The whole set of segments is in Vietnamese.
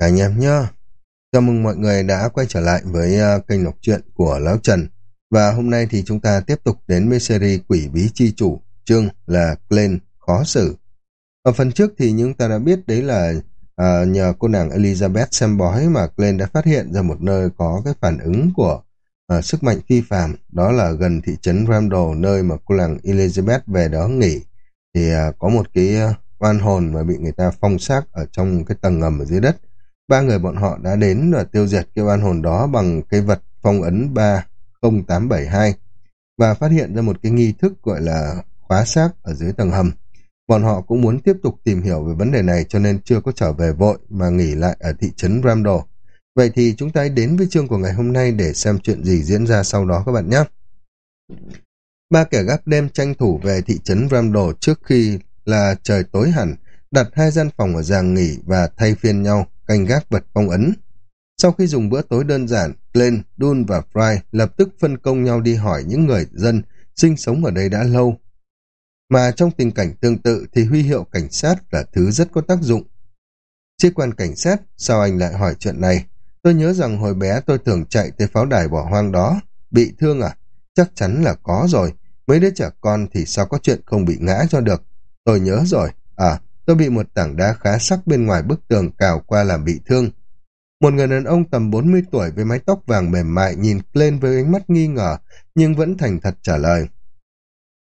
Cả anh em nhá. Chào mừng mọi người đã quay trở lại với uh, kênh đọc truyện của Lão Trần. Và hôm nay thì chúng ta tiếp tục đến với series Quỷ Bí Chi Chủ, chương là Glenn Khó Xử. Ở phần trước thì chúng ta đã biết đấy là uh, nhờ cô nàng Elizabeth xem bói mà Glenn đã phát hiện ra một nơi có cái phản ứng của uh, sức mạnh phi phàm, đó là gần thị trấn Ramdo, nơi mà cô nàng Elizabeth về đó nghỉ. Thì uh, có một cái uh, oan hồn mà bị người ta phong xác ở trong cái tầng ngầm ở dưới đất Ba người bọn họ đã đến và tiêu diệt cái oan hồn đó bằng cái vật phong ấn 30872 và phát hiện ra một cái nghi thức gọi là khóa xác ở dưới tầng hầm. Bọn họ cũng muốn tiếp tục tìm hiểu về vấn đề này cho nên chưa có trở về vội mà nghỉ lại ở thị trấn Ramdo. Vậy thì chúng ta đến với chương của ngày hôm nay để xem chuyện gì diễn ra sau đó các bạn nhé. Ba kẻ gác đêm tranh thủ về thị trấn Ramdo trước khi là trời tối hẳn, đặt hai gian phòng ở giàng nghỉ và thay phiên nhau canh gác vật phong ấn. Sau khi dùng bữa tối đơn giản, Glenn, Dun và Fry lập tức phân công nhau đi hỏi những người dân sinh sống ở đây đã lâu. Mà trong tình cảnh tương tự thì huy hiệu cảnh sát là thứ rất có tác dụng. Sĩ quan cảnh sát, sao anh lại hỏi chuyện này? Tôi nhớ rằng hồi bé tôi thường chạy tới pháo đài bỏ hoang đó. Bị thương à? Chắc chắn là có rồi. Mấy đứa trẻ con thì sao có chuyện không bị ngã cho được? Tôi nhớ rồi. À, tôi bị một tảng đá khá sắc bên ngoài bức tường cào qua làm bị thương. Một người đàn ông tầm 40 tuổi với mái tóc vàng mềm mại nhìn lên với ánh mắt nghi ngờ, nhưng vẫn thành thật trả lời.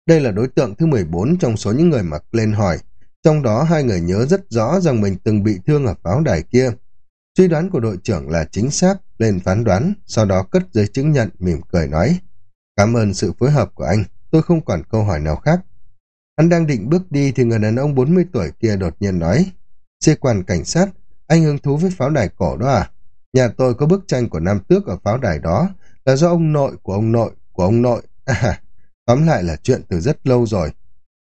Đây là đối tượng thứ 14 trong số những người mà lên hỏi, trong đó hai người nhớ rất rõ rằng mình từng bị thương ở pháo đài kia. Suy đoán của đội trưởng là chính xác, lên phán đoán, sau đó cất giấy chứng nhận, mỉm cười nói. Cảm ơn sự phối hợp của anh, tôi không còn câu hỏi nào khác. Hắn đang định bước đi thì người đàn ông 40 tuổi kia đột nhiên nói. Sĩ quan cảnh sát, anh hứng thú với pháo đài cổ đó à? Nhà tôi có bức tranh của Nam Tước ở pháo đài đó, là do ông nội của ông nội của ông nội. À, tóm lại là chuyện từ rất lâu rồi.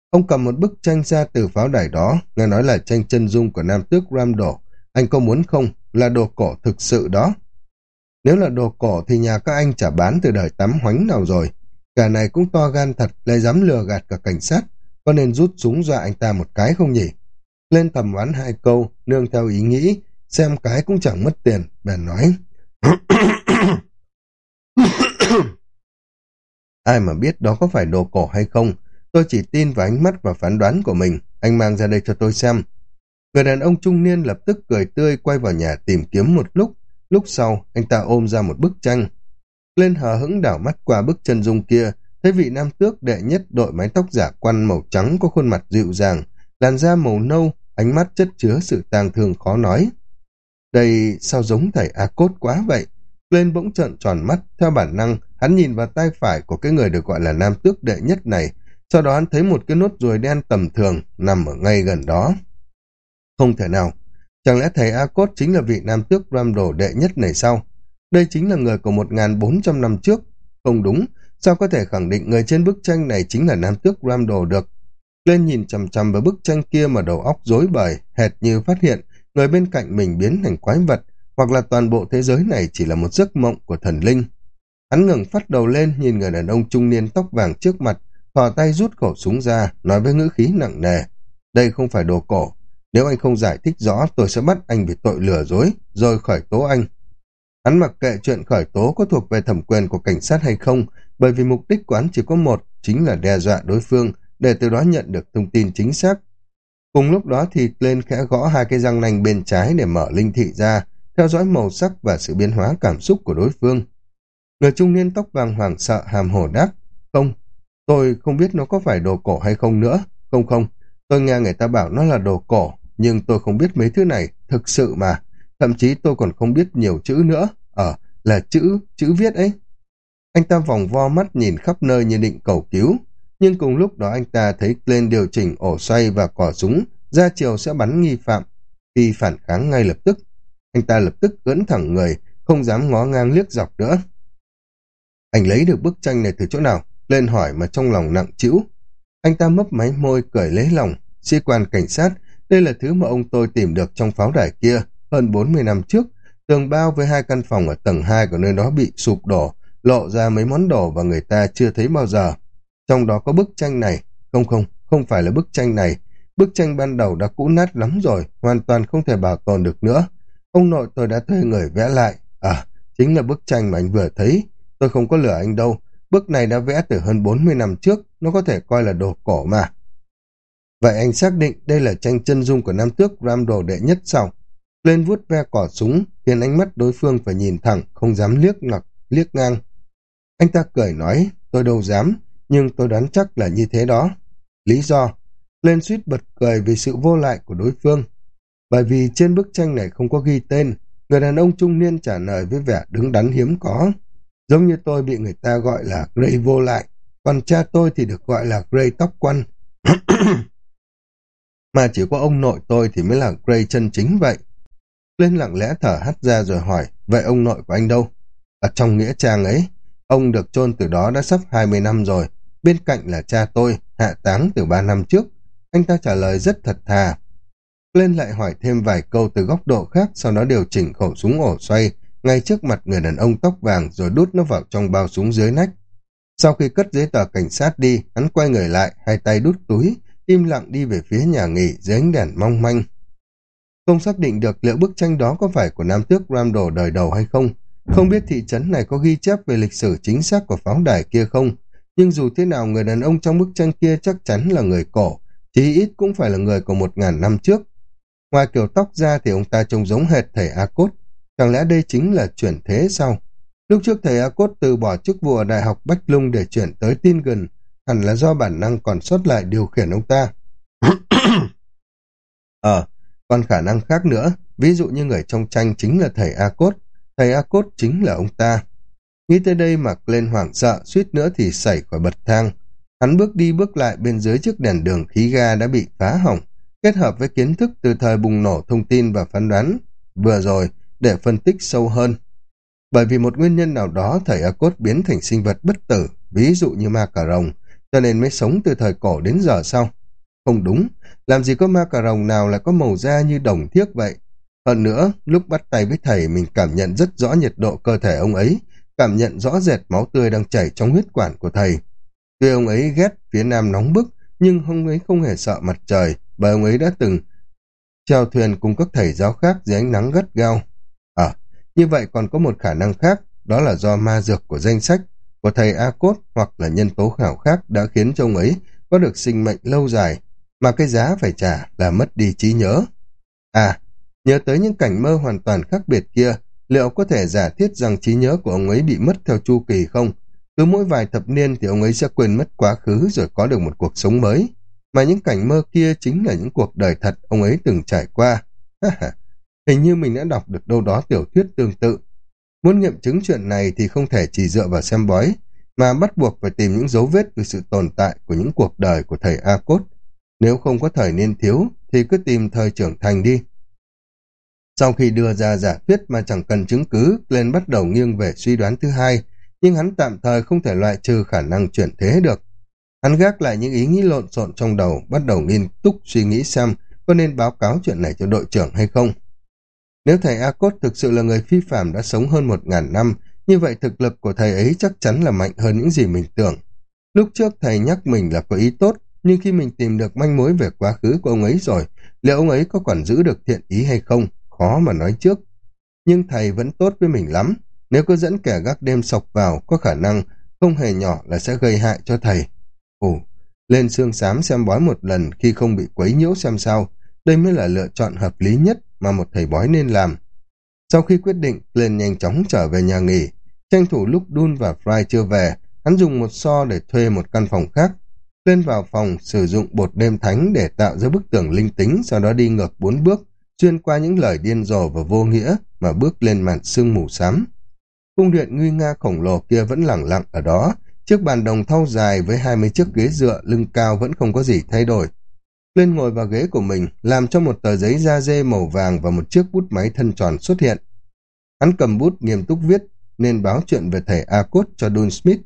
Ông cầm một bức tranh ra từ pháo đài đó, nghe nói là tranh chân dung của Nam Tước Ramdo. Anh có muốn không? Là đồ cổ thực sự đó. Nếu là đồ cổ thì nhà các anh chả bán từ đời tắm hoánh nào rồi. Cả này cũng to gan thật, lại dám lừa gạt cả cảnh sát có nên rút súng dọa anh ta một cái không nhỉ? Lên thầm oán hai câu, nương theo ý nghĩ, xem cái cũng chẳng mất tiền, bèn nói. Ai mà biết đó có phải đồ cổ hay không, tôi chỉ tin vào ánh mắt và phán đoán của mình, anh mang ra đây cho tôi xem. Người đàn ông trung niên lập tức cười tươi quay vào nhà tìm kiếm một lúc, lúc sau anh ta ôm ra một bức tranh. Lên hờ hững đảo mắt qua bức chân dung kia, Thấy vị nam tước đệ nhất đội mái tóc giả quan màu trắng có khuôn mặt dịu dàng, làn da màu nâu, ánh mắt chất chứa sự tang thương khó nói. Đây sao giống thầy A Cốt quá vậy? Lên bỗng trợn tròn mắt, theo bản năng, hắn nhìn vào tay phải của cái người được gọi là nam tước đệ nhất này, sau đó hắn thấy một cái nốt ruồi đen tầm thường nằm ở ngay gần đó. Không thể nào, chẳng lẽ thầy A Cốt chính là vị nam tước ram đồ đệ nhất này sao? Đây chính là người của 1.400 năm trước. Không đúng, Sao có thể khẳng định người trên bức tranh này chính là nam tước Ramdo được? Lên nhìn chằm chằm vào bức tranh kia mà đầu óc rối bời, hệt như phát hiện người bên cạnh mình biến thành quái vật, hoặc là toàn bộ thế giới này chỉ là một giấc mộng của thần linh. Hắn ngừng phát đầu lên nhìn người đàn ông trung niên tóc vàng trước mặt, thò tay rút khẩu súng ra, nói với ngữ khí nặng nề. Đây không phải đồ cổ. Nếu anh không giải thích rõ, tôi sẽ bắt anh vì tội lừa dối, rồi khởi tố anh. Hắn mặc kệ chuyện khởi tố có thuộc về thẩm quyền của cảnh sát hay không, bởi vì mục đích của hắn chỉ có một, chính là đe dọa đối phương, để từ đó nhận được thông tin chính xác. Cùng lúc đó thì lên khẽ gõ hai cái răng nanh bên trái để mở linh thị ra, theo dõi màu sắc và sự biến hóa cảm xúc của đối phương. Người trung niên tóc vàng hoảng sợ hàm hồ đáp, không, tôi không biết nó có phải đồ cổ hay không nữa, không không, tôi nghe người ta bảo nó là đồ cổ, nhưng tôi không biết mấy thứ này, thực sự mà, thậm chí tôi còn không biết nhiều chữ nữa, ở, là chữ, chữ viết ấy. Anh ta vòng vo mắt nhìn khắp nơi như định cầu cứu, nhưng cùng lúc đó anh ta thấy lên điều chỉnh ổ xoay và cỏ súng, ra chiều sẽ bắn nghi phạm. Khi phản kháng ngay lập tức, anh ta lập tức ưỡn thẳng người, không dám ngó ngang liếc dọc nữa. Anh lấy được bức tranh này từ chỗ nào? Lên hỏi mà trong lòng nặng chịu. Anh ta mấp máy môi cười lấy lòng. Sĩ quan cảnh sát, đây là thứ mà ông tôi tìm được trong pháo đài kia, hơn 40 năm trước. Tường bao với hai căn phòng ở tầng 2 của nơi đó bị sụp đổ, lộ ra mấy món đồ và người ta chưa thấy bao giờ. Trong đó có bức tranh này. Không không, không phải là bức tranh này. Bức tranh ban đầu đã cũ nát lắm rồi, hoàn toàn không thể bảo tồn được nữa. Ông nội tôi đã thuê người vẽ lại. À, chính là bức tranh mà anh vừa thấy. Tôi không có lừa anh đâu. Bức này đã vẽ từ hơn 40 năm trước. Nó có thể coi là đồ cổ mà. Vậy anh xác định đây là tranh chân dung của nam tước Ramdo đệ nhất sao? Lên vuốt ve cỏ súng, khiến ánh mắt đối phương phải nhìn thẳng, không dám liếc ngọc liếc ngang. Anh ta cười nói, tôi đâu dám, nhưng tôi đoán chắc là như thế đó. Lý do, lên suýt bật cười vì sự vô lại của đối phương. Bởi vì trên bức tranh này không có ghi tên, người đàn ông trung niên trả lời với vẻ đứng đắn hiếm có. Giống như tôi bị người ta gọi là Gray vô lại, còn cha tôi thì được gọi là Gray tóc quăn. mà chỉ có ông nội tôi thì mới là Gray chân chính vậy. Lên lặng lẽ thở hắt ra rồi hỏi, vậy ông nội của anh đâu? Ở trong nghĩa trang ấy, ông được chôn từ đó đã sắp 20 năm rồi, bên cạnh là cha tôi, hạ táng từ 3 năm trước. Anh ta trả lời rất thật thà. Lên lại hỏi thêm vài câu từ góc độ khác, sau đó điều chỉnh khẩu súng ổ xoay, ngay trước mặt người đàn ông tóc vàng rồi đút nó vào trong bao súng dưới nách. Sau khi cất giấy tờ cảnh sát đi, hắn quay người lại, hai tay đút túi, im lặng đi về phía nhà nghỉ dưới ánh đèn mong manh. Không xác định được liệu bức tranh đó có phải của nam tước Ramdo đời đầu hay không. Không biết thị trấn này có ghi chép về lịch sử chính xác của pháo đài kia không. Nhưng dù thế nào người đàn ông trong bức tranh kia chắc chắn là người cổ, chí ít cũng phải là người của một ngàn năm trước. Ngoài kiểu tóc ra thì ông ta trông giống hệt thầy A Cốt. Chẳng lẽ đây chính là chuyển thế sao? Lúc trước thầy A Cốt từ bỏ chức vụ ở Đại học Bách Lung để chuyển tới tin gần, hẳn là do bản năng còn sót lại điều khiển ông ta. ờ, còn khả năng khác nữa, ví dụ như người trong tranh chính là thầy A Cốt, thầy A Cốt chính là ông ta. Nghĩ tới đây mà lên hoảng sợ, suýt nữa thì xảy khỏi bật thang. Hắn bước đi bước lại bên dưới chiếc đèn đường khí ga đã bị phá hỏng, kết hợp với kiến thức từ thời bùng nổ thông tin và phán đoán vừa rồi để phân tích sâu hơn. Bởi vì một nguyên nhân nào đó thầy A Cốt biến thành sinh vật bất tử, ví dụ như ma cà rồng, cho nên mới sống từ thời cổ đến giờ sau. Không đúng, làm gì có ma cà rồng nào lại có màu da như đồng thiếc vậy. Hơn nữa, lúc bắt tay với thầy mình cảm nhận rất rõ nhiệt độ cơ thể ông ấy, cảm nhận rõ rệt máu tươi đang chảy trong huyết quản của thầy. Tuy ông ấy ghét phía nam nóng bức, nhưng ông ấy không hề sợ mặt trời, bởi ông ấy đã từng treo thuyền cùng các thầy giáo khác dưới ánh nắng gắt gao. À, như vậy còn có một khả năng khác, đó là do ma dược của danh sách, của thầy A Cốt hoặc là nhân tố khảo khác đã khiến cho ông ấy có được sinh mệnh lâu dài, mà cái giá phải trả là mất đi trí nhớ. À, nhớ tới những cảnh mơ hoàn toàn khác biệt kia, liệu có thể giả thiết rằng trí nhớ của ông ấy bị mất theo chu kỳ không? Cứ mỗi vài thập niên thì ông ấy sẽ quên mất quá khứ rồi có được một cuộc sống mới. Mà những cảnh mơ kia chính là những cuộc đời thật ông ấy từng trải qua. Hình như mình đã đọc được đâu đó tiểu thuyết tương tự. Muốn nghiệm chứng chuyện này thì không thể chỉ dựa vào xem bói, mà bắt buộc phải tìm những dấu vết về sự tồn tại của những cuộc đời của thầy A Cốt. Nếu không có thời niên thiếu, thì cứ tìm thời trưởng thành đi. Sau khi đưa ra giả thuyết mà chẳng cần chứng cứ, lên bắt đầu nghiêng về suy đoán thứ hai, nhưng hắn tạm thời không thể loại trừ khả năng chuyển thế được. Hắn gác lại những ý nghĩ lộn xộn trong đầu, bắt đầu nghiên túc suy nghĩ xem có nên báo cáo chuyện này cho đội trưởng hay không. Nếu thầy A Cốt thực sự là người phi phạm đã sống hơn một ngàn năm, như vậy thực lực của thầy ấy chắc chắn là mạnh hơn những gì mình tưởng. Lúc trước thầy nhắc mình là có ý tốt, nhưng khi mình tìm được manh mối về quá khứ của ông ấy rồi, liệu ông ấy có còn giữ được thiện ý hay không, khó mà nói trước. Nhưng thầy vẫn tốt với mình lắm, nếu cứ dẫn kẻ gác đêm sọc vào, có khả năng không hề nhỏ là sẽ gây hại cho thầy. Ồ, lên xương xám xem bói một lần khi không bị quấy nhiễu xem sao, đây mới là lựa chọn hợp lý nhất mà một thầy bói nên làm. Sau khi quyết định, lên nhanh chóng trở về nhà nghỉ, tranh thủ lúc Dun và Fry chưa về, hắn dùng một so để thuê một căn phòng khác. Lên vào phòng, sử dụng bột đêm thánh để tạo ra bức tường linh tính, sau đó đi ngược bốn bước, xuyên qua những lời điên rồ và vô nghĩa mà bước lên màn sương mù xám. Cung điện nguy nga khổng lồ kia vẫn lẳng lặng ở đó, chiếc bàn đồng thau dài với hai mươi chiếc ghế dựa lưng cao vẫn không có gì thay đổi. Lên ngồi vào ghế của mình, làm cho một tờ giấy da dê màu vàng và một chiếc bút máy thân tròn xuất hiện. Hắn cầm bút nghiêm túc viết, nên báo chuyện về thầy A Cốt cho Dun Smith.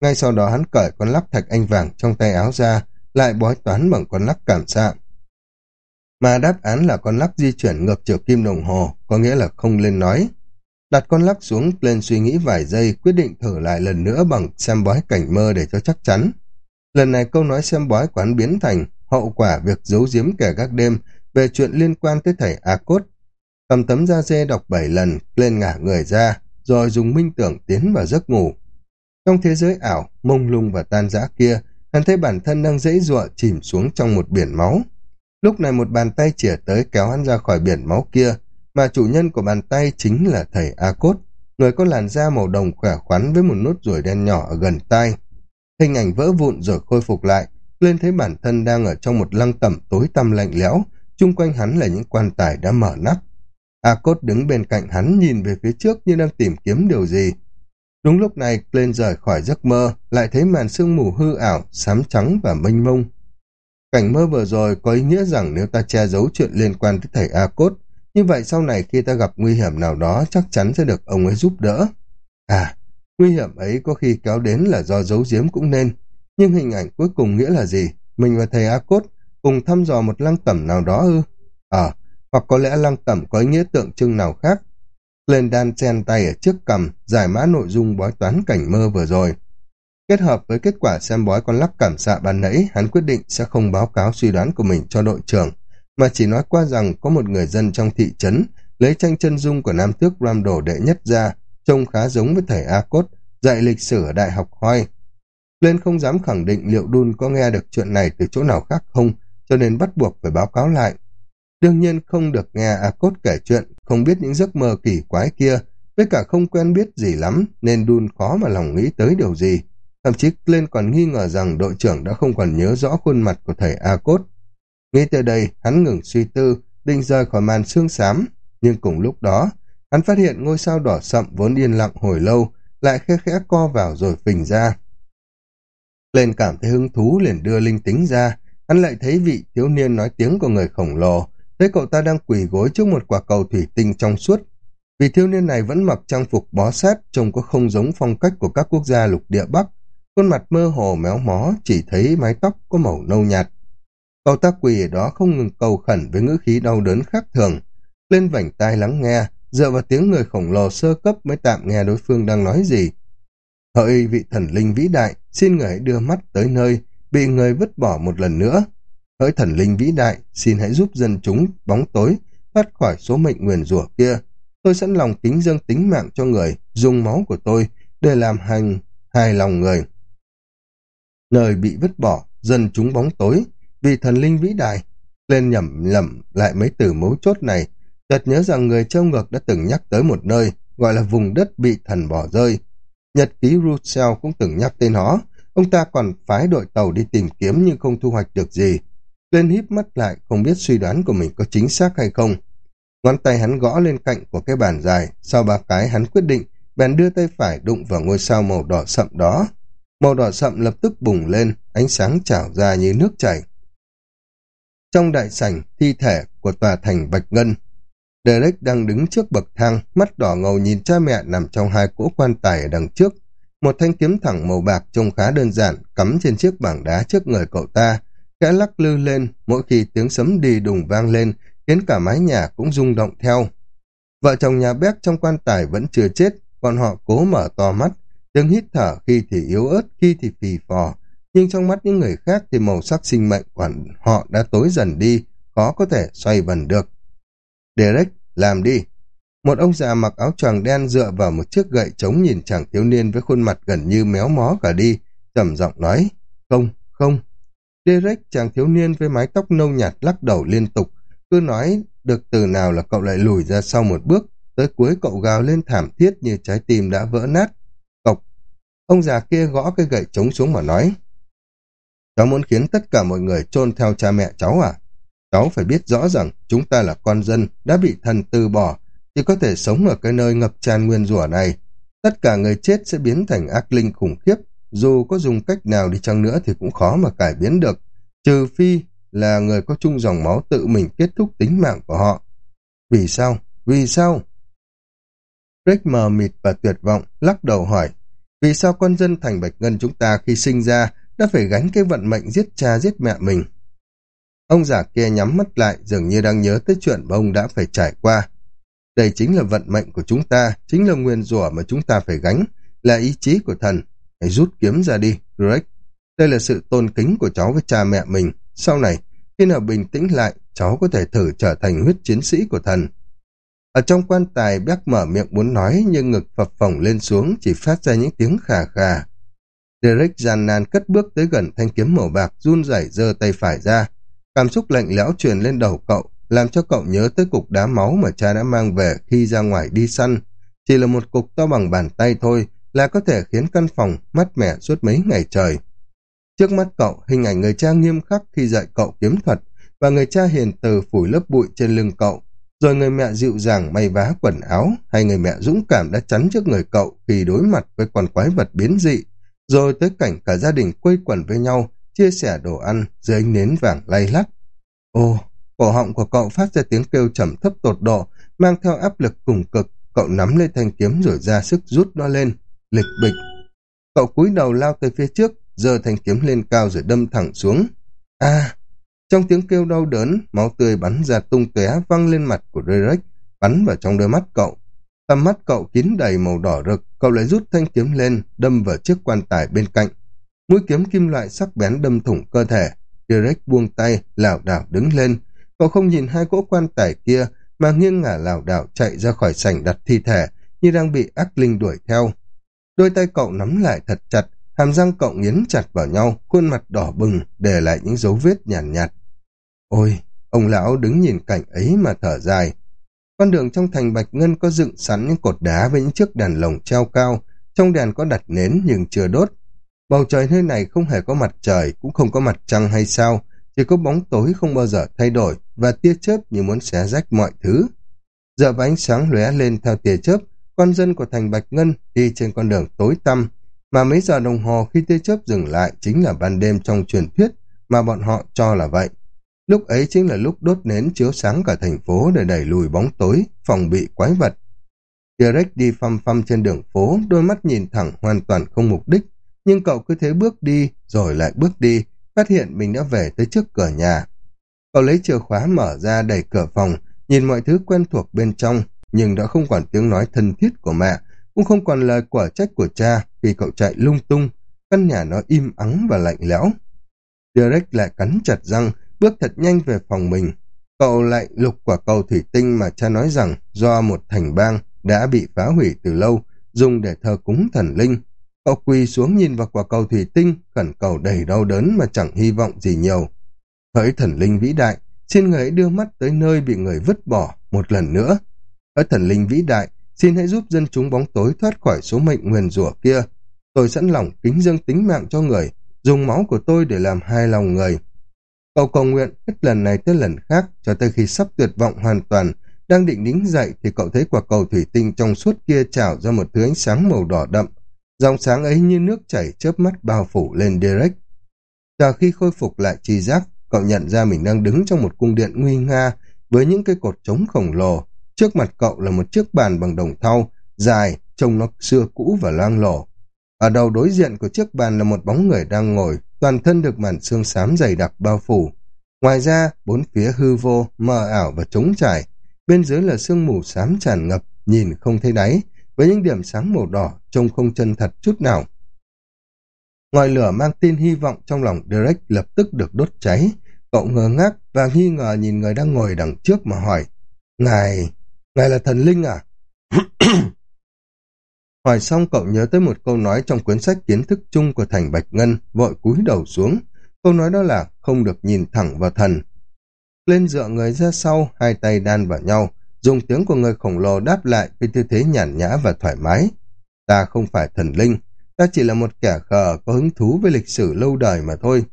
Ngay sau đó hắn cởi con lắc thạch anh vàng trong tay áo ra, lại bói toán bằng con lắc cảm xạ. Mà đáp án là con lắc di chuyển ngược chiều kim đồng hồ, có nghĩa là không lên nói. Đặt con lắc xuống, lên suy nghĩ vài giây, quyết định thử lại lần nữa bằng xem bói cảnh mơ để cho chắc chắn. Lần này câu nói xem bói quán biến thành hậu quả việc giấu giếm kẻ gác đêm về chuyện liên quan tới thầy A Cốt. Cầm tấm da dê đọc bảy lần, lên ngả người ra, rồi dùng minh tưởng tiến vào giấc ngủ. Trong thế giới ảo, mông lung và tan rã kia, hắn thấy bản thân đang dãy giụa chìm xuống trong một biển máu. Lúc này một bàn tay chỉa tới kéo hắn ra khỏi biển máu kia, mà chủ nhân của bàn tay chính là thầy A Cốt, người có làn da màu đồng khỏe khoắn với một nốt ruồi đen nhỏ ở gần tai. Hình ảnh vỡ vụn rồi khôi phục lại, lên thấy bản thân đang ở trong một lăng tẩm tối tăm lạnh lẽo, chung quanh hắn là những quan tài đã mở nắp. A Cốt đứng bên cạnh hắn nhìn về phía trước như đang tìm kiếm điều gì. Đúng lúc này, lên rời khỏi giấc mơ, lại thấy màn sương mù hư ảo, xám trắng và mênh mông. Cảnh mơ vừa rồi có ý nghĩa rằng nếu ta che giấu chuyện liên quan tới thầy A Cốt, như vậy sau này khi ta gặp nguy hiểm nào đó chắc chắn sẽ được ông ấy giúp đỡ. À, nguy hiểm ấy có khi kéo đến là do giấu giếm cũng nên. Nhưng hình ảnh cuối cùng nghĩa là gì? Mình và thầy A Cốt cùng thăm dò một lăng tẩm nào đó ư? Ờ, hoặc có lẽ lăng tẩm có ý nghĩa tượng trưng nào khác. Lên đan chen tay ở trước cầm, giải mã nội dung bói toán cảnh mơ vừa rồi. Kết hợp với kết quả xem bói con lắc cảm xạ ban nãy, hắn quyết định sẽ không báo cáo suy đoán của mình cho đội trưởng, mà chỉ nói qua rằng có một người dân trong thị trấn lấy tranh chân dung của nam tước Ramdo đệ nhất ra, trông khá giống với thầy A Cốt, dạy lịch sử ở Đại học Hoi. Lên không dám khẳng định liệu Đun có nghe được chuyện này từ chỗ nào khác không, cho nên bắt buộc phải báo cáo lại. Đương nhiên không được nghe A Cốt kể chuyện, không biết những giấc mơ kỳ quái kia, với cả không quen biết gì lắm, nên Đun khó mà lòng nghĩ tới điều gì. Thậm chí lên còn nghi ngờ rằng đội trưởng đã không còn nhớ rõ khuôn mặt của thầy A Cốt. Nghĩ tới đây, hắn ngừng suy tư, định rời khỏi màn xương xám. Nhưng cùng lúc đó, hắn phát hiện ngôi sao đỏ sậm vốn yên lặng hồi lâu, lại khẽ khẽ co vào rồi phình ra. Lên cảm thấy hứng thú liền đưa linh tính ra, hắn lại thấy vị thiếu niên nói tiếng của người khổng lồ, thấy cậu ta đang quỳ gối trước một quả cầu thủy tinh trong suốt. Vì thiếu niên này vẫn mặc trang phục bó sát, trông có không giống phong cách của các quốc gia lục địa Bắc. Khuôn mặt mơ hồ méo mó, chỉ thấy mái tóc có màu nâu nhạt. Cậu ta quỳ ở đó không ngừng cầu khẩn với ngữ khí đau đớn khác thường. Lên vảnh tai lắng nghe, dựa vào tiếng người khổng lồ sơ cấp mới tạm nghe đối phương đang nói gì. Hỡi vị thần linh vĩ đại, xin người hãy đưa mắt tới nơi, bị người vứt bỏ một lần nữa. Hỡi thần linh vĩ đại, xin hãy giúp dân chúng bóng tối thoát khỏi số mệnh nguyền rủa kia. Tôi sẵn lòng kính dâng tính mạng cho người, dùng máu của tôi để làm hành hài lòng người. Nơi bị vứt bỏ, dân chúng bóng tối, vì thần linh vĩ đại. Lên nhẩm lầm lại mấy từ mấu chốt này, chợt nhớ rằng người châu ngược đã từng nhắc tới một nơi, gọi là vùng đất bị thần bỏ rơi. Nhật ký Russell cũng từng nhắc tên nó, ông ta còn phái đội tàu đi tìm kiếm nhưng không thu hoạch được gì. Lên híp mắt lại, không biết suy đoán của mình có chính xác hay không. Ngón tay hắn gõ lên cạnh của cái bàn dài, sau ba cái hắn quyết định, bèn đưa tay phải đụng vào ngôi sao màu đỏ sậm đó. Màu đỏ sậm lập tức bùng lên, ánh sáng trào ra như nước chảy. Trong đại sảnh, thi thể của tòa thành Bạch Ngân. Derek đang đứng trước bậc thang, mắt đỏ ngầu nhìn cha mẹ nằm trong hai cỗ quan tài ở đằng trước. Một thanh kiếm thẳng màu bạc trông khá đơn giản, cắm trên chiếc bảng đá trước người cậu ta, kẽ lắc lư lên, mỗi khi tiếng sấm đi đùng vang lên, khiến cả mái nhà cũng rung động theo. Vợ chồng nhà bếp trong quan tài vẫn chưa chết, còn họ cố mở to mắt, tiếng hít thở khi thì yếu ớt, khi thì phì phò, nhưng trong mắt những người khác thì màu sắc sinh mệnh của họ đã tối dần đi, khó có thể xoay vần được. Derek, làm đi. Một ông già mặc áo choàng đen dựa vào một chiếc gậy trống nhìn chàng thiếu niên với khuôn mặt gần như méo mó cả đi, trầm giọng nói, không, không. Derek, chàng thiếu niên với mái tóc nâu nhạt lắc đầu liên tục, cứ nói được từ nào là cậu lại lùi ra sau một bước, tới cuối cậu gào lên thảm thiết như trái tim đã vỡ nát. Ông già kia gõ cái gậy trống xuống mà nói, Cháu muốn khiến tất cả mọi người chôn theo cha mẹ cháu à? Cháu phải biết rõ rằng chúng ta là con dân, đã bị thần từ bỏ, chỉ có thể sống ở cái nơi ngập tràn nguyên rủa này. Tất cả người chết sẽ biến thành ác linh khủng khiếp, dù có dùng cách nào đi chăng nữa thì cũng khó mà cải biến được, trừ phi là người có chung dòng máu tự mình kết thúc tính mạng của họ. Vì sao? Vì sao? Rick mờ mịt và tuyệt vọng, lắc đầu hỏi, vì sao con dân thành Bạch Ngân chúng ta khi sinh ra đã phải gánh cái vận mệnh giết cha giết mẹ mình. Ông già kia nhắm mắt lại dường như đang nhớ tới chuyện mà ông đã phải trải qua. Đây chính là vận mệnh của chúng ta, chính là nguyên rủa mà chúng ta phải gánh, là ý chí của thần. Hãy rút kiếm ra đi, Greg. Đây là sự tôn kính của cháu với cha mẹ mình. Sau này, khi nào bình tĩnh lại, cháu có thể thử trở thành huyết chiến sĩ của thần. Ở trong quan tài, bác mở miệng muốn nói nhưng ngực phập phồng lên xuống chỉ phát ra những tiếng khà khà. Derek gian nan cất bước tới gần thanh kiếm màu bạc run rẩy giơ tay phải ra. Cảm xúc lạnh lẽo truyền lên đầu cậu, làm cho cậu nhớ tới cục đá máu mà cha đã mang về khi ra ngoài đi săn. Chỉ là một cục to bằng bàn tay thôi là có thể khiến căn phòng mát mẻ suốt mấy ngày trời. Trước mắt cậu, hình ảnh người cha nghiêm khắc khi dạy cậu kiếm thuật và người cha hiền từ phủi lớp bụi trên lưng cậu, rồi người mẹ dịu dàng may vá quần áo hay người mẹ dũng cảm đã chắn trước người cậu khi đối mặt với con quái vật biến dị, rồi tới cảnh cả gia đình quây quần với nhau, chia sẻ đồ ăn dưới ánh nến vàng lay lắc. Ô, cổ họng của cậu phát ra tiếng kêu trầm thấp tột độ, mang theo áp lực cùng cực, cậu nắm lên thanh kiếm rồi ra sức rút nó lên, lịch bịch. Cậu cúi đầu lao tới phía trước, giơ thanh kiếm lên cao rồi đâm thẳng xuống. A! Trong tiếng kêu đau đớn, máu tươi bắn ra tung tóe văng lên mặt của Derek, bắn vào trong đôi mắt cậu. Tầm mắt cậu kín đầy màu đỏ rực, cậu lại rút thanh kiếm lên, đâm vào chiếc quan tài bên cạnh. Mũi kiếm kim loại sắc bén đâm thủng cơ thể. Derek buông tay, lảo đảo đứng lên. Cậu không nhìn hai cỗ quan tài kia, mà nghiêng ngả lảo đảo chạy ra khỏi sảnh đặt thi thể, như đang bị ác linh đuổi theo. Đôi tay cậu nắm lại thật chặt, hàm răng cậu nghiến chặt vào nhau, khuôn mặt đỏ bừng, để lại những dấu vết nhàn nhạt, nhạt. Ôi, ông lão đứng nhìn cảnh ấy mà thở dài. Con đường trong thành Bạch Ngân có dựng sẵn những cột đá với những chiếc đèn lồng treo cao, trong đèn có đặt nến nhưng chưa đốt. Bầu trời nơi này không hề có mặt trời, cũng không có mặt trăng hay sao, chỉ có bóng tối không bao giờ thay đổi và tia chớp như muốn xé rách mọi thứ. Giờ và ánh sáng lóe lên theo tia chớp, con dân của thành Bạch Ngân đi trên con đường tối tăm, mà mấy giờ đồng hồ khi tia chớp dừng lại chính là ban đêm trong truyền thuyết mà bọn họ cho là vậy. Lúc ấy chính là lúc đốt nến chiếu sáng cả thành phố để đẩy lùi bóng tối, phòng bị quái vật. Derek đi phăm phăm trên đường phố, đôi mắt nhìn thẳng hoàn toàn không mục đích, nhưng cậu cứ thế bước đi, rồi lại bước đi, phát hiện mình đã về tới trước cửa nhà. Cậu lấy chìa khóa mở ra đẩy cửa phòng, nhìn mọi thứ quen thuộc bên trong, nhưng đã không còn tiếng nói thân thiết của mẹ, cũng không còn lời quả trách của cha khi cậu chạy lung tung, căn nhà nó im ắng và lạnh lẽo. Derek lại cắn chặt răng, bước thật nhanh về phòng mình. Cậu lại lục quả cầu thủy tinh mà cha nói rằng do một thành bang đã bị phá hủy từ lâu, dùng để thờ cúng thần linh. Cậu quỳ xuống nhìn vào quả cầu thủy tinh, khẩn cầu đầy đau đớn mà chẳng hy vọng gì nhiều. Hỡi thần linh vĩ đại, xin người hãy đưa mắt tới nơi bị người vứt bỏ một lần nữa. Hỡi thần linh vĩ đại, xin hãy giúp dân chúng bóng tối thoát khỏi số mệnh nguyền rủa kia. Tôi sẵn lòng kính dâng tính mạng cho người, dùng máu của tôi để làm hài lòng người. Cậu cầu nguyện hết lần này tới lần khác cho tới khi sắp tuyệt vọng hoàn toàn, đang định đứng dậy thì cậu thấy quả cầu thủy tinh trong suốt kia trào ra một thứ ánh sáng màu đỏ đậm. Dòng sáng ấy như nước chảy chớp mắt bao phủ lên Derek. Chờ khi khôi phục lại tri giác, cậu nhận ra mình đang đứng trong một cung điện nguy nga với những cây cột trống khổng lồ. Trước mặt cậu là một chiếc bàn bằng đồng thau, dài, trông nó xưa cũ và loang lổ. Ở đầu đối diện của chiếc bàn là một bóng người đang ngồi, toàn thân được màn xương xám dày đặc bao phủ. Ngoài ra, bốn phía hư vô, mờ ảo và trống trải. Bên dưới là sương mù xám tràn ngập, nhìn không thấy đáy, với những điểm sáng màu đỏ, trông không chân thật chút nào. Ngòi lửa mang tin hy vọng trong lòng Derek lập tức được đốt cháy. Cậu ngơ ngác và nghi ngờ nhìn người đang ngồi đằng trước mà hỏi. Ngài, ngài là thần linh à? Hỏi xong cậu nhớ tới một câu nói trong cuốn sách kiến thức chung của Thành Bạch Ngân, vội cúi đầu xuống. Câu nói đó là không được nhìn thẳng vào thần. Lên dựa người ra sau, hai tay đan vào nhau, dùng tiếng của người khổng lồ đáp lại với tư thế nhàn nhã và thoải mái. Ta không phải thần linh, ta chỉ là một kẻ khờ có hứng thú với lịch sử lâu đời mà thôi.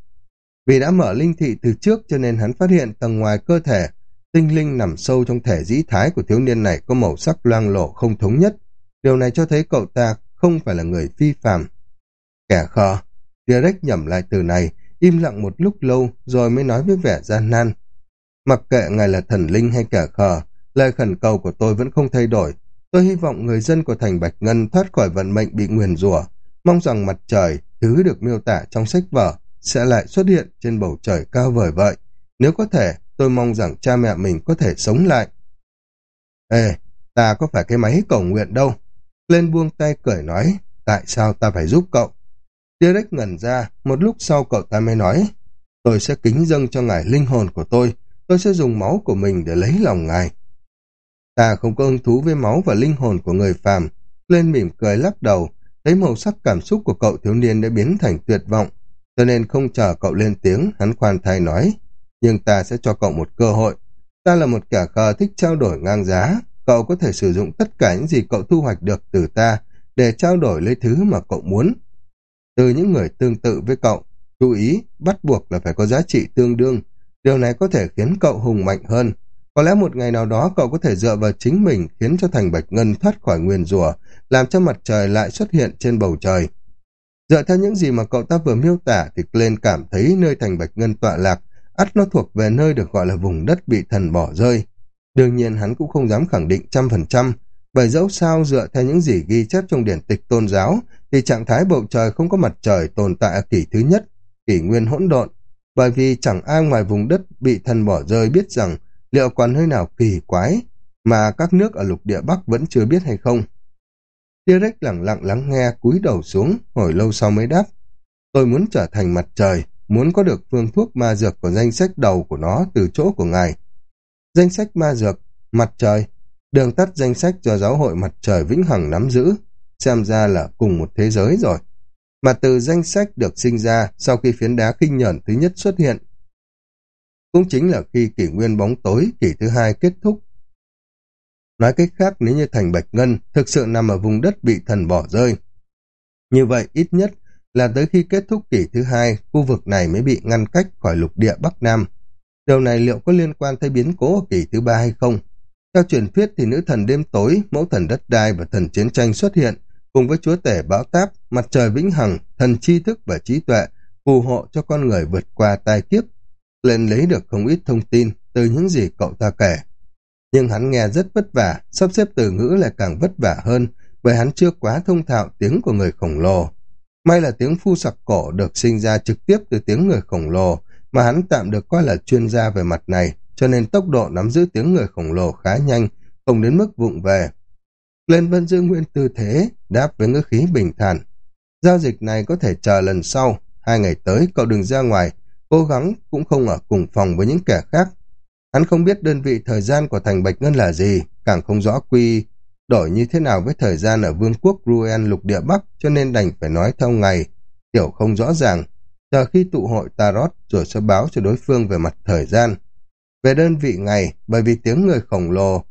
Vì đã mở linh thị từ trước cho nên hắn phát hiện tầng ngoài cơ thể, tinh linh nằm sâu trong thể dĩ thái của thiếu niên này có màu sắc loang lộ không thống nhất, Điều này cho thấy cậu ta không phải là người phi phàm. Kẻ khờ, Derek nhẩm lại từ này, im lặng một lúc lâu rồi mới nói với vẻ gian nan. Mặc kệ ngài là thần linh hay kẻ khờ, lời khẩn cầu của tôi vẫn không thay đổi. Tôi hy vọng người dân của thành Bạch Ngân thoát khỏi vận mệnh bị nguyền rủa, mong rằng mặt trời, thứ được miêu tả trong sách vở, sẽ lại xuất hiện trên bầu trời cao vời vợi. Nếu có thể, tôi mong rằng cha mẹ mình có thể sống lại. Ê, ta có phải cái máy cầu nguyện đâu, lên buông tay cười nói, tại sao ta phải giúp cậu? Derek ngẩn ra, một lúc sau cậu ta mới nói, tôi sẽ kính dâng cho ngài linh hồn của tôi, tôi sẽ dùng máu của mình để lấy lòng ngài. Ta không có hứng thú với máu và linh hồn của người phàm. Lên mỉm cười lắc đầu, thấy màu sắc cảm xúc của cậu thiếu niên đã biến thành tuyệt vọng, cho nên không chờ cậu lên tiếng, hắn khoan thai nói, nhưng ta sẽ cho cậu một cơ hội. Ta là một kẻ khờ thích trao đổi ngang giá, cậu có thể sử dụng tất cả những gì cậu thu hoạch được từ ta để trao đổi lấy thứ mà cậu muốn. Từ những người tương tự với cậu, chú ý, bắt buộc là phải có giá trị tương đương. Điều này có thể khiến cậu hùng mạnh hơn. Có lẽ một ngày nào đó cậu có thể dựa vào chính mình khiến cho thành bạch ngân thoát khỏi nguyên rùa, làm cho mặt trời lại xuất hiện trên bầu trời. Dựa theo những gì mà cậu ta vừa miêu tả thì Glenn cảm thấy nơi thành bạch ngân tọa lạc, ắt nó thuộc về nơi được gọi là vùng đất bị thần bỏ rơi. Đương nhiên hắn cũng không dám khẳng định trăm phần trăm, bởi dẫu sao dựa theo những gì ghi chép trong điển tịch tôn giáo, thì trạng thái bầu trời không có mặt trời tồn tại ở kỷ thứ nhất, kỷ nguyên hỗn độn, bởi vì chẳng ai ngoài vùng đất bị thần bỏ rơi biết rằng liệu còn nơi nào kỳ quái mà các nước ở lục địa Bắc vẫn chưa biết hay không. T-Rex lặng lặng lắng nghe, cúi đầu xuống, hồi lâu sau mới đáp. Tôi muốn trở thành mặt trời, muốn có được phương thuốc ma dược của danh sách đầu của nó từ chỗ của ngài. Danh sách ma dược, mặt trời, đường tắt danh sách do giáo hội mặt trời vĩnh hằng nắm giữ, xem ra là cùng một thế giới rồi. Mà từ danh sách được sinh ra sau khi phiến đá kinh nhẫn thứ nhất xuất hiện. Cũng chính là khi kỷ nguyên bóng tối kỷ thứ hai kết thúc. Nói cách khác nếu như thành Bạch Ngân thực sự nằm ở vùng đất bị thần bỏ rơi. Như vậy ít nhất là tới khi kết thúc kỷ thứ hai, khu vực này mới bị ngăn cách khỏi lục địa Bắc Nam. Điều này liệu có liên quan tới biến cố ở kỷ thứ ba hay không? Theo truyền thuyết thì nữ thần đêm tối, mẫu thần đất đai và thần chiến tranh xuất hiện, cùng với chúa tể bão táp, mặt trời vĩnh hằng, thần tri thức và trí tuệ, phù hộ cho con người vượt qua tai kiếp. Lên lấy được không ít thông tin từ những gì cậu ta kể. Nhưng hắn nghe rất vất vả, sắp xếp từ ngữ lại càng vất vả hơn, bởi hắn chưa quá thông thạo tiếng của người khổng lồ. May là tiếng phu sặc cổ được sinh ra trực tiếp từ tiếng người khổng lồ, mà hắn tạm được coi là chuyên gia về mặt này, cho nên tốc độ nắm giữ tiếng người khổng lồ khá nhanh, không đến mức vụng về. Lên vẫn giữ nguyên tư thế, đáp với ngữ khí bình thản. Giao dịch này có thể chờ lần sau, hai ngày tới cậu đừng ra ngoài, cố gắng cũng không ở cùng phòng với những kẻ khác. Hắn không biết đơn vị thời gian của thành Bạch Ngân là gì, càng không rõ quy đổi như thế nào với thời gian ở vương quốc Ruen lục địa Bắc cho nên đành phải nói theo ngày, tiểu không rõ ràng, chờ khi tụ hội Tarot rồi sẽ báo cho đối phương về mặt thời gian. Về đơn vị ngày, bởi vì tiếng người khổng lồ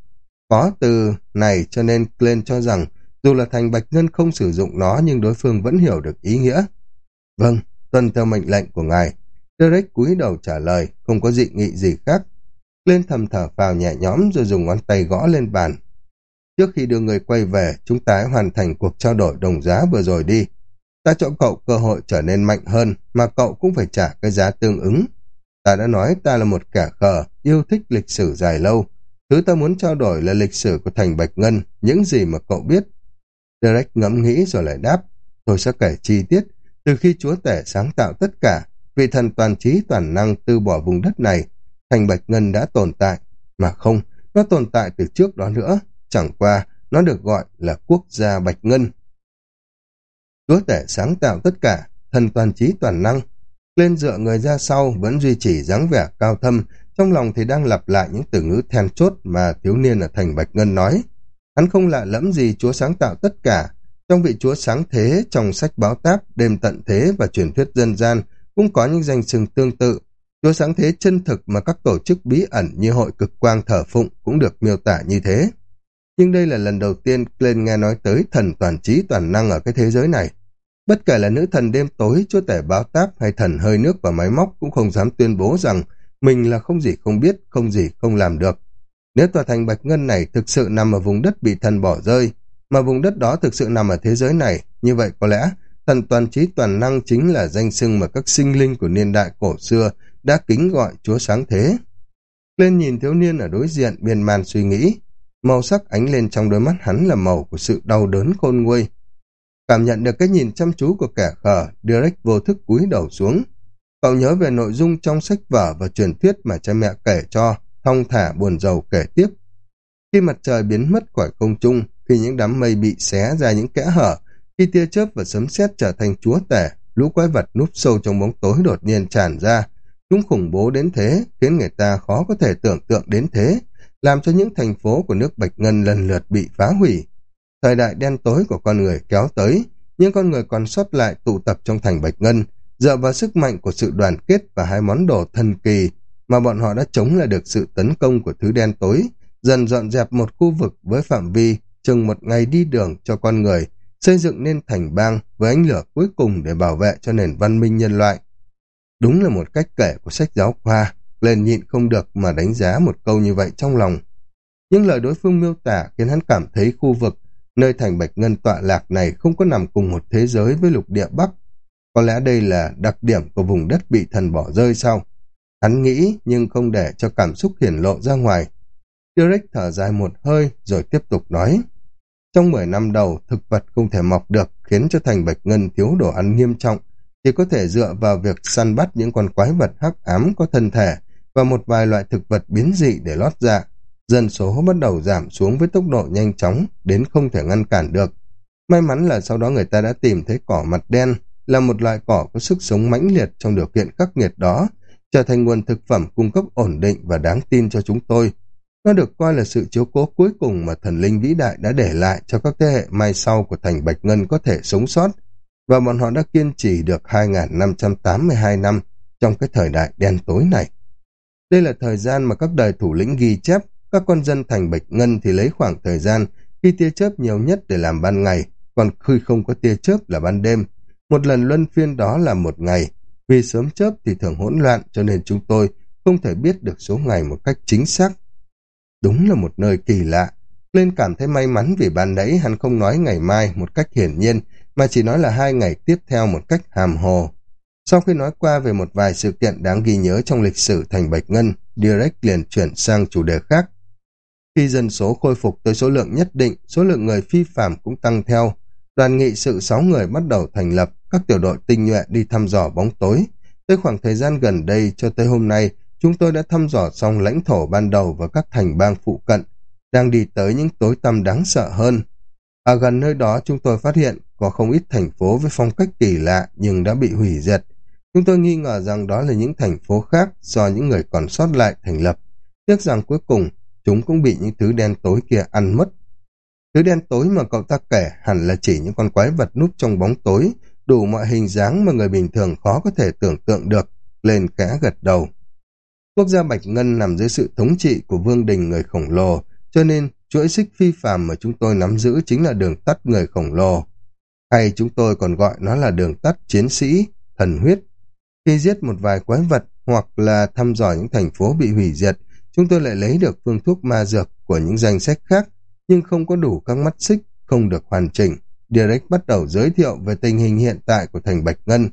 có từ này cho nên Glenn cho rằng dù là thành Bạch nhân không sử dụng nó nhưng đối phương vẫn hiểu được ý nghĩa. Vâng, tuân theo mệnh lệnh của ngài. Derek cúi đầu trả lời, không có dị nghị gì khác. Glenn thầm thở vào nhẹ nhõm rồi dùng ngón tay gõ lên bàn. Trước khi đưa người quay về, chúng ta hãy hoàn thành cuộc trao đổi đồng giá vừa rồi đi. Ta cho cậu cơ hội trở nên mạnh hơn, mà cậu cũng phải trả cái giá tương ứng. Ta đã nói ta là một kẻ khờ, yêu thích lịch sử dài lâu. Thứ ta muốn trao đổi là lịch sử của thành Bạch Ngân, những gì mà cậu biết. Derek ngẫm nghĩ rồi lại đáp. Tôi sẽ kể chi tiết. Từ khi chúa tể sáng tạo tất cả, vị thần toàn trí toàn năng từ bỏ vùng đất này, thành Bạch Ngân đã tồn tại. Mà không, nó tồn tại từ trước đó nữa. Chẳng qua, nó được gọi là quốc gia Bạch Ngân. Chúa thể sáng tạo tất cả, thần toàn trí toàn năng. Lên dựa người ra sau vẫn duy trì dáng vẻ cao thâm, trong lòng thì đang lặp lại những từ ngữ then chốt mà thiếu niên ở thành Bạch Ngân nói. Hắn không lạ lẫm gì chúa sáng tạo tất cả. Trong vị chúa sáng thế, trong sách báo táp, đêm tận thế và truyền thuyết dân gian cũng có những danh sừng tương tự. Chúa sáng thế chân thực mà các tổ chức bí ẩn như hội cực quang thờ phụng cũng được miêu tả như thế. Nhưng đây là lần đầu tiên Glenn nghe nói tới thần toàn trí toàn năng ở cái thế giới này. Bất kể là nữ thần đêm tối, chúa tể báo táp hay thần hơi nước và máy móc cũng không dám tuyên bố rằng mình là không gì không biết, không gì không làm được. Nếu tòa thành Bạch Ngân này thực sự nằm ở vùng đất bị thần bỏ rơi, mà vùng đất đó thực sự nằm ở thế giới này, như vậy có lẽ thần toàn trí toàn năng chính là danh xưng mà các sinh linh của niên đại cổ xưa đã kính gọi Chúa Sáng Thế. Lên nhìn thiếu niên ở đối diện biên man suy nghĩ, màu sắc ánh lên trong đôi mắt hắn là màu của sự đau đớn khôn nguôi. Cảm nhận được cái nhìn chăm chú của kẻ khờ, Direct vô thức cúi đầu xuống. Cậu nhớ về nội dung trong sách vở và truyền thuyết mà cha mẹ kể cho, thong thả buồn rầu kể tiếp. Khi mặt trời biến mất khỏi không trung, khi những đám mây bị xé ra những kẽ hở, khi tia chớp và sấm sét trở thành chúa tể, lũ quái vật núp sâu trong bóng tối đột nhiên tràn ra. Chúng khủng bố đến thế, khiến người ta khó có thể tưởng tượng đến thế, làm cho những thành phố của nước Bạch Ngân lần lượt bị phá hủy. Thời đại đen tối của con người kéo tới, những con người còn sót lại tụ tập trong thành Bạch Ngân, dựa vào sức mạnh của sự đoàn kết và hai món đồ thần kỳ mà bọn họ đã chống lại được sự tấn công của thứ đen tối, dần dọn dẹp một khu vực với phạm vi chừng một ngày đi đường cho con người, xây dựng nên thành bang với ánh lửa cuối cùng để bảo vệ cho nền văn minh nhân loại. Đúng là một cách kể của sách giáo khoa, lên nhịn không được mà đánh giá một câu như vậy trong lòng. Những lời đối phương miêu tả khiến hắn cảm thấy khu vực nơi thành Bạch Ngân tọa lạc này không có nằm cùng một thế giới với lục địa Bắc. Có lẽ đây là đặc điểm của vùng đất bị thần bỏ rơi sau. Hắn nghĩ nhưng không để cho cảm xúc hiển lộ ra ngoài. Derek thở dài một hơi rồi tiếp tục nói. Trong 10 năm đầu, thực vật không thể mọc được khiến cho thành Bạch Ngân thiếu đồ ăn nghiêm trọng, chỉ có thể dựa vào việc săn bắt những con quái vật hắc ám có thân thể và một vài loại thực vật biến dị để lót dạ. Dân số bắt đầu giảm xuống với tốc độ nhanh chóng, đến không thể ngăn cản được. May mắn là sau đó người ta đã tìm thấy cỏ mặt đen, là một loại cỏ có sức sống mãnh liệt trong điều kiện khắc nghiệt đó, trở thành nguồn thực phẩm cung cấp ổn định và đáng tin cho chúng tôi. Nó được coi là sự chiếu cố cuối cùng mà thần linh vĩ đại đã để lại cho các thế hệ mai sau của thành Bạch Ngân có thể sống sót, và bọn họ đã kiên trì được 2.582 năm trong cái thời đại đen tối này. Đây là thời gian mà các đời thủ lĩnh ghi chép, các con dân thành Bạch Ngân thì lấy khoảng thời gian khi tia chớp nhiều nhất để làm ban ngày, còn khi không có tia chớp là ban đêm. Một lần luân phiên đó là một ngày, vì sớm chớp thì thường hỗn loạn cho nên chúng tôi không thể biết được số ngày một cách chính xác. Đúng là một nơi kỳ lạ. Lên cảm thấy may mắn vì ban nãy hắn không nói ngày mai một cách hiển nhiên, mà chỉ nói là hai ngày tiếp theo một cách hàm hồ. Sau khi nói qua về một vài sự kiện đáng ghi nhớ trong lịch sử thành Bạch Ngân, Direct liền chuyển sang chủ đề khác. Khi dân số khôi phục tới số lượng nhất định, số lượng người phi phạm cũng tăng theo. Đoàn nghị sự 6 người bắt đầu thành lập, các tiểu đội tinh nhuệ đi thăm dò bóng tối. Tới khoảng thời gian gần đây cho tới hôm nay, chúng tôi đã thăm dò xong lãnh thổ ban đầu và các thành bang phụ cận, đang đi tới những tối tăm đáng sợ hơn. Ở gần nơi đó chúng tôi phát hiện có không ít thành phố với phong cách kỳ lạ nhưng đã bị hủy diệt. Chúng tôi nghi ngờ rằng đó là những thành phố khác do những người còn sót lại thành lập. Tiếc rằng cuối cùng chúng cũng bị những thứ đen tối kia ăn mất. Thứ đen tối mà cậu ta kể hẳn là chỉ những con quái vật núp trong bóng tối, đủ mọi hình dáng mà người bình thường khó có thể tưởng tượng được, lên khẽ gật đầu. Quốc gia Bạch Ngân nằm dưới sự thống trị của vương đình người khổng lồ, cho nên chuỗi xích phi phàm mà chúng tôi nắm giữ chính là đường tắt người khổng lồ. Hay chúng tôi còn gọi nó là đường tắt chiến sĩ, thần huyết. Khi giết một vài quái vật hoặc là thăm dò những thành phố bị hủy diệt, chúng tôi lại lấy được phương thuốc ma dược của những danh sách khác, nhưng không có đủ các mắt xích, không được hoàn chỉnh. Direct bắt đầu giới thiệu về tình hình hiện tại của thành Bạch Ngân.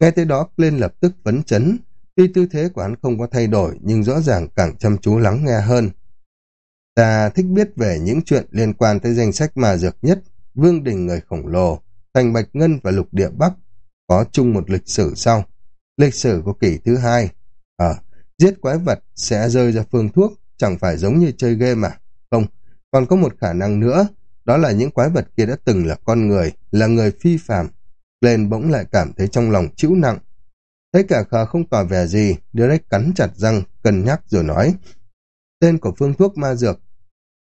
Nghe tới đó, lên lập tức vấn chấn. Tuy tư thế của hắn không có thay đổi, nhưng rõ ràng càng chăm chú lắng nghe hơn. Ta thích biết về những chuyện liên quan tới danh sách ma dược nhất, vương đình người khổng lồ, thành Bạch Ngân và lục địa Bắc, có chung một lịch sử sau. Lịch sử của kỷ thứ hai. Ờ, giết quái vật sẽ rơi ra phương thuốc, chẳng phải giống như chơi game à? Không, còn có một khả năng nữa, đó là những quái vật kia đã từng là con người, là người phi phàm. Lên bỗng lại cảm thấy trong lòng chịu nặng. Thấy cả khờ không tỏ vẻ gì, Derek cắn chặt răng, cân nhắc rồi nói. Tên của phương thuốc ma dược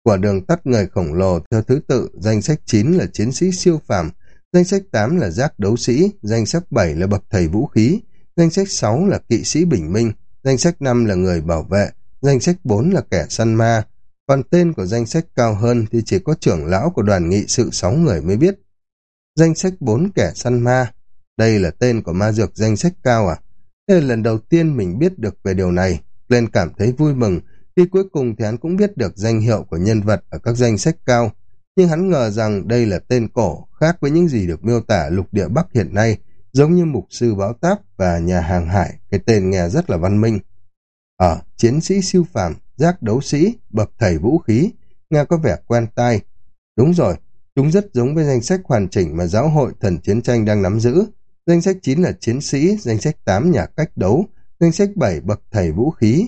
của đường tắt người khổng lồ theo thứ tự, danh sách 9 là chiến sĩ siêu phàm, danh sách 8 là giác đấu sĩ, danh sách 7 là bậc thầy vũ khí, danh sách 6 là kỵ sĩ bình minh, danh sách 5 là người bảo vệ, danh sách 4 là kẻ săn ma, còn tên của danh sách cao hơn thì chỉ có trưởng lão của đoàn nghị sự 6 người mới biết. Danh sách 4 kẻ săn ma, đây là tên của ma dược danh sách cao à? Đây là lần đầu tiên mình biết được về điều này, lên cảm thấy vui mừng, khi cuối cùng thì hắn cũng biết được danh hiệu của nhân vật ở các danh sách cao, nhưng hắn ngờ rằng đây là tên cổ, khác với những gì được miêu tả lục địa Bắc hiện nay, giống như mục sư báo táp và nhà hàng hải, cái tên nghe rất là văn minh. Ở chiến sĩ siêu phàm, giác đấu sĩ, bậc thầy vũ khí, nghe có vẻ quen tai. Đúng rồi, chúng rất giống với danh sách hoàn chỉnh mà giáo hội thần chiến tranh đang nắm giữ. Danh sách 9 là chiến sĩ, danh sách 8 nhà cách đấu, danh sách 7 bậc thầy vũ khí,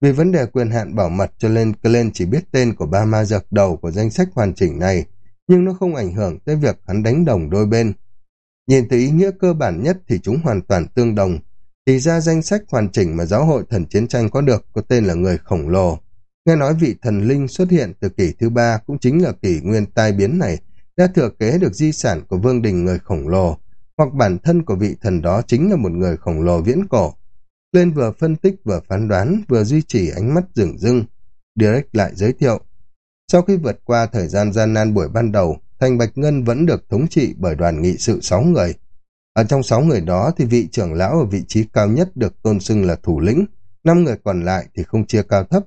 vì vấn đề quyền hạn bảo mật cho nên Glenn chỉ biết tên của ba ma giặc đầu của danh sách hoàn chỉnh này, nhưng nó không ảnh hưởng tới việc hắn đánh đồng đôi bên. Nhìn từ ý nghĩa cơ bản nhất thì chúng hoàn toàn tương đồng. Thì ra danh sách hoàn chỉnh mà giáo hội thần chiến tranh có được có tên là người khổng lồ. Nghe nói vị thần linh xuất hiện từ kỷ thứ ba cũng chính là kỷ nguyên tai biến này, đã thừa kế được di sản của vương đình người khổng lồ, hoặc bản thân của vị thần đó chính là một người khổng lồ viễn cổ. Lên vừa phân tích vừa phán đoán, vừa duy trì ánh mắt rừng rưng. Direct lại giới thiệu. Sau khi vượt qua thời gian gian nan buổi ban đầu, Thành Bạch Ngân vẫn được thống trị bởi đoàn nghị sự sáu người. Ở trong sáu người đó thì vị trưởng lão ở vị trí cao nhất được tôn xưng là thủ lĩnh, năm người còn lại thì không chia cao thấp.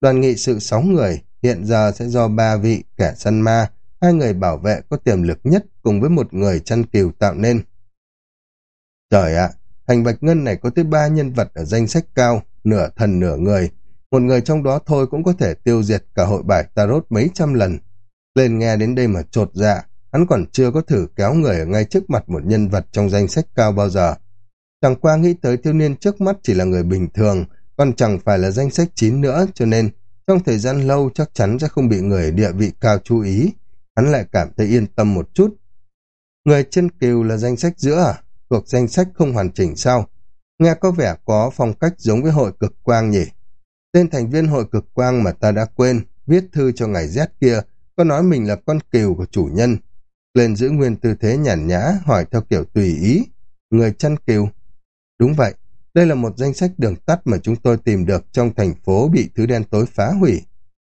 Đoàn nghị sự sáu người hiện giờ sẽ do ba vị kẻ săn ma, hai người bảo vệ có tiềm lực nhất cùng với một người chăn kiều tạo nên. Trời ạ, thành Bạch Ngân này có tới ba nhân vật ở danh sách cao, nửa thần nửa người. Một người trong đó thôi cũng có thể tiêu diệt cả hội bài Tarot mấy trăm lần. Lên nghe đến đây mà trột dạ, hắn còn chưa có thử kéo người ở ngay trước mặt một nhân vật trong danh sách cao bao giờ. Chẳng qua nghĩ tới thiếu niên trước mắt chỉ là người bình thường, còn chẳng phải là danh sách chín nữa, cho nên trong thời gian lâu chắc chắn sẽ không bị người địa vị cao chú ý. Hắn lại cảm thấy yên tâm một chút. Người chân kiều là danh sách giữa à? Thuộc danh sách không hoàn chỉnh sao? Nghe có vẻ có phong cách giống với hội cực quang nhỉ? Tên thành viên hội cực quang mà ta đã quên, viết thư cho ngày Z kia, có nói mình là con kiều của chủ nhân. Lên giữ nguyên tư thế nhàn nhã, hỏi theo kiểu tùy ý. Người chăn kiều. Đúng vậy, đây là một danh sách đường tắt mà chúng tôi tìm được trong thành phố bị thứ đen tối phá hủy.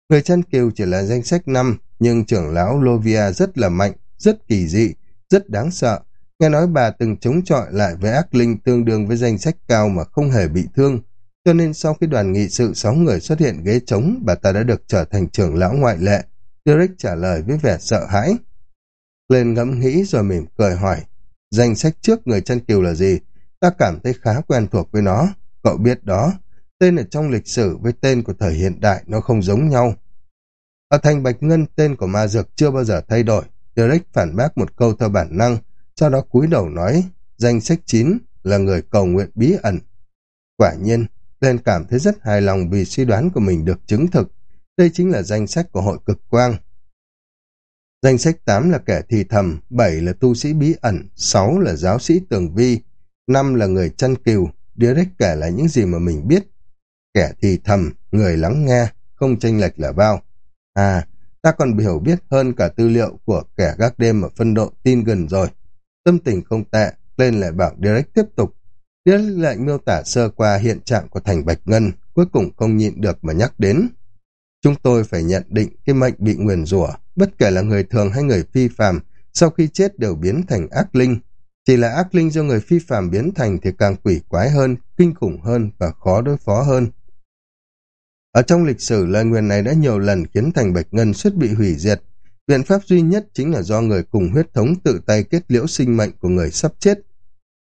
Người chăn kiều chỉ là danh sách năm, nhưng trưởng lão Lovia rất là mạnh, rất kỳ dị, rất đáng sợ. Nghe nói bà từng chống chọi lại với ác linh tương đương với danh sách cao mà không hề bị thương. Cho nên sau khi đoàn nghị sự sáu người xuất hiện ghế trống, bà ta đã được trở thành trưởng lão ngoại lệ. Derek trả lời với vẻ sợ hãi. Lên ngẫm nghĩ rồi mỉm cười hỏi, danh sách trước người chăn kiều là gì? Ta cảm thấy khá quen thuộc với nó. Cậu biết đó, tên ở trong lịch sử với tên của thời hiện đại nó không giống nhau. Ở thành Bạch Ngân, tên của ma dược chưa bao giờ thay đổi. Derek phản bác một câu theo bản năng, sau đó cúi đầu nói, danh sách 9 là người cầu nguyện bí ẩn. Quả nhiên, Lên cảm thấy rất hài lòng vì suy đoán của mình được chứng thực. Đây chính là danh sách của hội cực quang. Danh sách 8 là kẻ thì thầm, 7 là tu sĩ bí ẩn, 6 là giáo sĩ tường vi, 5 là người chăn cừu, Direct kể lại những gì mà mình biết. Kẻ thì thầm, người lắng nghe, không tranh lệch là bao. À, ta còn hiểu biết hơn cả tư liệu của kẻ gác đêm ở phân độ tin gần rồi. Tâm tình không tệ, lên lại bảo Direct tiếp tục. Direct lại miêu tả sơ qua hiện trạng của thành Bạch Ngân, cuối cùng không nhịn được mà nhắc đến. Chúng tôi phải nhận định cái mệnh bị nguyền rủa, bất kể là người thường hay người phi phàm, sau khi chết đều biến thành ác linh. Chỉ là ác linh do người phi phàm biến thành thì càng quỷ quái hơn, kinh khủng hơn và khó đối phó hơn. Ở trong lịch sử, lời nguyền này đã nhiều lần khiến thành Bạch Ngân suýt bị hủy diệt. Biện pháp duy nhất chính là do người cùng huyết thống tự tay kết liễu sinh mệnh của người sắp chết.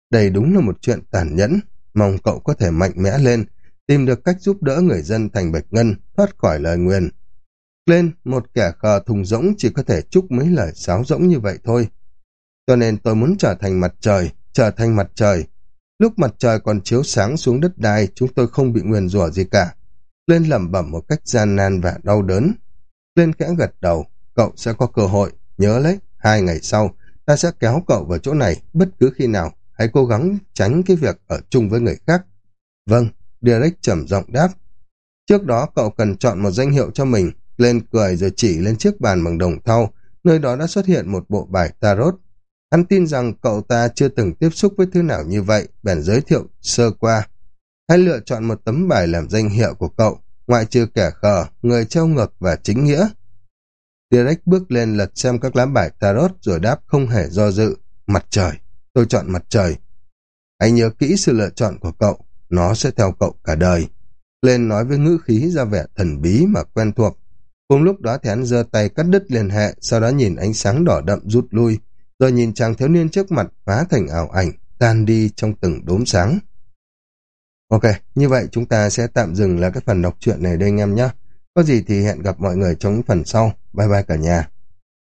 Đây đúng là một chuyện tàn nhẫn, mong cậu có thể mạnh mẽ lên, tìm được cách giúp đỡ người dân thành Bạch Ngân thoát khỏi lời nguyền. Lên, một kẻ khờ thùng rỗng chỉ có thể chúc mấy lời sáo rỗng như vậy thôi. Cho nên tôi muốn trở thành mặt trời, trở thành mặt trời. Lúc mặt trời còn chiếu sáng xuống đất đai, chúng tôi không bị nguyền rủa gì cả. Lên lẩm bẩm một cách gian nan và đau đớn. Lên kẽ gật đầu, cậu sẽ có cơ hội, nhớ lấy, hai ngày sau, ta sẽ kéo cậu vào chỗ này bất cứ khi nào, hãy cố gắng tránh cái việc ở chung với người khác. Vâng, Derek trầm giọng đáp. Trước đó cậu cần chọn một danh hiệu cho mình, lên cười rồi chỉ lên chiếc bàn bằng đồng thau, nơi đó đã xuất hiện một bộ bài tarot. Hắn tin rằng cậu ta chưa từng tiếp xúc với thứ nào như vậy, bèn giới thiệu sơ qua. Hãy lựa chọn một tấm bài làm danh hiệu của cậu, ngoại trừ kẻ khờ, người treo ngược và chính nghĩa. Derek bước lên lật xem các lá bài tarot rồi đáp không hề do dự. Mặt trời, tôi chọn mặt trời. Hãy nhớ kỹ sự lựa chọn của cậu, nó sẽ theo cậu cả đời. Lên nói với ngữ khí ra vẻ thần bí mà quen thuộc. Cùng lúc đó thì hắn giơ tay cắt đứt liên hệ, sau đó nhìn ánh sáng đỏ đậm rút lui, rồi nhìn chàng thiếu niên trước mặt phá thành ảo ảnh, tan đi trong từng đốm sáng. Ok, như vậy chúng ta sẽ tạm dừng là cái phần đọc truyện này đây anh em nhé. Có gì thì hẹn gặp mọi người trong phần sau. Bye bye cả nhà.